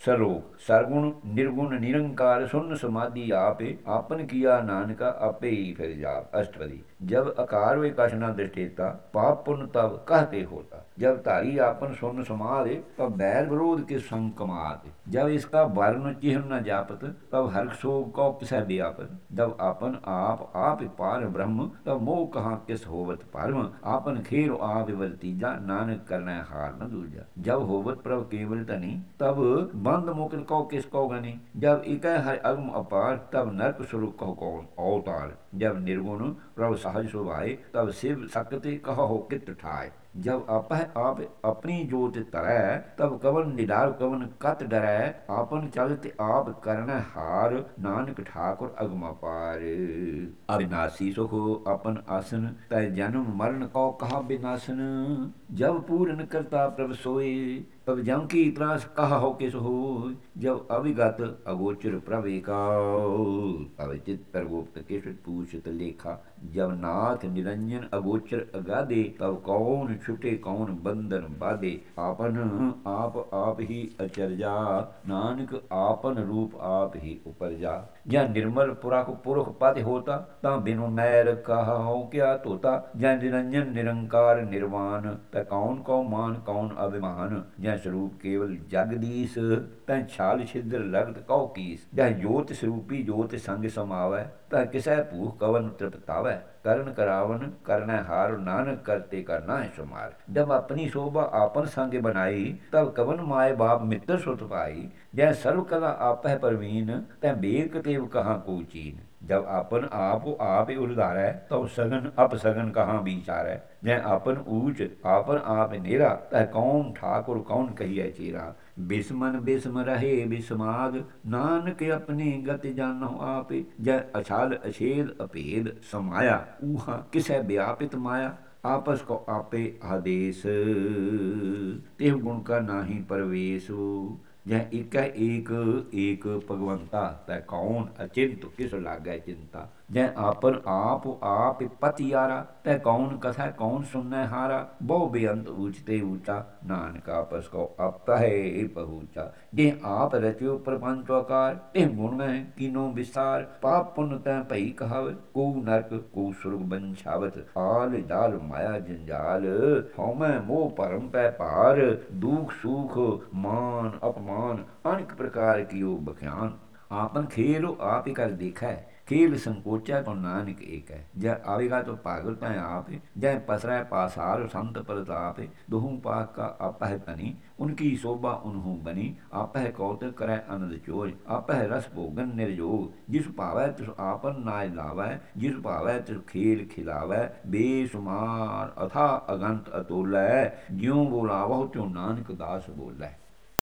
ਸਰੋਗ, ਸਰਗੁਣ, ਨਿਰਗੁਣ, ਨਿਰੰਕਾਰ, ਸੁਨ ਸਮਾਧੀ ਆਪੇ, ਆਪਨ ਕੀਆ ਨਾਨਕਾ, ਆਪੇ ਹੀ ਫਿਰ ਜਾਪ। ਅਸ਼ਟਪਦੀ, ਜਬ ਆਕਾਰ ਵੇ ਕਸ਼ਨਾ ਦ੍ਰਿਸ਼ਟੇਤਾ ਪਾਪ ਪੁਨ ਤਬ ਕਹਤੇ ਹੋਤਾ। ਜਬ ਧਾਰੀ ਆਪਨ ਸੁਨ ਸਮਾਦੇ ਤਬ ਬੈਰ ਵਿਰੋਧ ਕੇ ਸੰਗ ਕਮਾਦੇ ਜਬ ਇਸਕਾ ਵਰਨ ਚਿਹਨ ਨ ਜਾਪਤ, ਤਬ ਹਰਖ ਸੋਗ ਕੋ ਪਿਸੈ ਵਿਆਪਤ। ਜਬ ਆਪਨ ਆਪ ਆਪ ਪਾਰ ਬ੍ਰਹਮ, ਤਬ ਮੋਹ ਕਹਾ ਕਿਸ ਹੋਵਤ ਪਰਮ। ਆਪਨ ਖੇਰ ਆਪ ਵਰਤੀ ਜਾ ਨਾਨਕ ਕਰਨਾ ਹਾਰ ਨ ਦੂਜਾ। ਜਬ ਹੋਵਤ ਪ੍ਰਭ ਕੇਵਲ ਤਨੀ ਤਬ बंद मुकुल कौ किस कौ गनी जब इक हर अगम अपार तब नरक स्वरूप कहो कौन अवतार जब निर्गुण प्रभ सहज सुभाए तब शिव सकते कहो कित ठाए जब अपह आप अपनी जोत तरੈ तब कवन निडार कवन कत डरै आपन चलत आप करण हार नानक ठाकुर अगम पार अविनाशी सुख अपन आसन तय जन्म मरण कौ कहा विनाशन जब पूर्ण करता प्रभ सोए तब जम की त्रास कहा हो किस हो जब अविगत अगोचर प्रवेकाओ तब चित प्रगोप्त किस पूछत लेखा जब नाथ निरंजन अगोचर अगादे तब कौन ਛੁਟੇ ਕੌਣ ਬੰਧਨ ਬਾਦੇ? ਆਪਨ ਆਪ ਆਪ ਹੀ ਅਚਰਜਾ, ਨਾਨਕ ਆਪਨ ਰੂਪ ਆਪ ਹੀ ਉਪਰਜਾ। ਜਾਂ ਨਿਰਮਲ ਪੁਰਖ ਪੁਰਖ ਪਦ ਹੋਤਾ, ਤਾਂ ਬਿਨੁ ਮੈਰ ਕਹਾਉ ਕਿਆ ਤੋਤਾ ਜਾਂ ਨਿਰੰਜਨ ਨਿਰੰਕਾਰ ਨਿਰਵਾਨ ਤੈ ਕੌਣ ਕਉ ਮਾਨ, ਕੌਣ ਅਭਿਮਾਨ। ਜਾਂ ਸਰੂਪ ਕੇਵਲ ਜਗਦੀਸ਼ ਤੈ ਛਾਲ ਛਿਦਰ ਲਗਤ ਕਉ ਕੀਸ। ਜਾਂ ਜੋਤ ਸਰੂਪੀ ਜੋਤ ਸੰਗ ਸਮਾਵੈ, ਤਾਂ ਕਿਸੈ ਭੂਖ ਕਵਨ ਤ੍ਰਿਪਤਾਵੈ। ਕਰਨ ਕਰਾਵਨ, ਕਰਨਾ ਹਾਰ ਨਾਨਕ ਕਰਤੇ ਕਰਨਾ ਹੈ ਸੁਮਾਰ। ਜਬ ਆਪਣੀ ਸੋਭਾ ਆਪਨ ਸੰਗ ਬਣਾਈ, ਤਬ ਕਵਨ ਮਾਏ ਬਾਪ ਮਿੱਤਰ ਸੁਤ ਪਾਈ। ਜੈ ਸਰਵ ਕਲਾ ਆਪਹਿ ਪਰਵੀਨ, ਤੈ ਬੇਕ ਤੇਵ ਕਹਾ ਕੋ ਚੀਨ। जब अपन आप आप उलधार है तो सगन अप सगन कहाँ विचार है जय अपन ऊंच आपन आप नेरा तह कौन ठाकुर कौन कही है चेरा बिस्मन बिस्म रहे बिस्माद नानक अपने गत जानो आप जय अछाल अछेद अपेद समाया ऊहा किस है व्यापित माया आपस को आपे आदेश तेह गुण का नाही परवेशो ਜਹ ਇਕੈ ਏਕ ਏਕ ਭਗਵੰਤਾ, ਤੈ ਕੌਣ ਅਚਿੰਤ, ਕਿਸ ਲਾਗੈ ਚਿੰਤਾ? ਜੈ ਆਪਨ ਆਪ ਆਪ ਪਤਿਆਰਾ ਤੈ ਕੌਣ ਕਥਾ, ਕੌਣ ਸੁਨੈ ਹਾਰਾ? ਬਹੁ ਬੇਅੰਤ ਉਚਤੇ ਉਚਾ ਨਾਨਕ ਆਪਸ ਕੋ ਆਪਹਿ ਪਹੁੰਚਾ ਜੇ ਆਪ ਰਚਿਓ ਪ੍ਰਪੰਚ ਆਕਾਰ ਤੇ ਗੁਣ ਮੈਂ ਕੀਨੋ ਵਿਸਾਰ। ਪਾਪ ਪੁੰਨ ਤੈ ਭਈ ਕਹਾਵ ਕੋ ਨਰਕ, ਕੋ ਸੁਰਗ ਬੰਛਾਵਤ। ਆਲ ਜਾਲ ਮਾਇਆ ਜੰਜਾਲ, ਹਉਮੈ ਮੋਹ ਪਰਮ ਪੈ ਪਾਰ ਦੁਖ ਸੁਖ ज्ञान, अनेक प्रकार की योग बख्यान। आपन खेलो आप ही कर देखा है। खेल संकोच है को तो नानक एक है। जय आवेगा तो पागलता है आप जय पसरा है पासार, संत प्रताप दोहू पाक का अपह तनी। उनकी शोभा उन्हों बनी। आप है कौत करे अनद चोर। आप है रस भोगन निर्योग जिस पावे तुस आपन नाय लावे, जिस पावे तुस खेल खिलावे बेसुमार अथा अगंत अतोलै ज्यों बोलावह त्यों नानक दास बोलै।